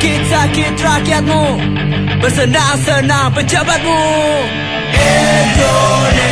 sakit-sakit rakyatmu. Bersenang-senang pejabatmu. Indonesia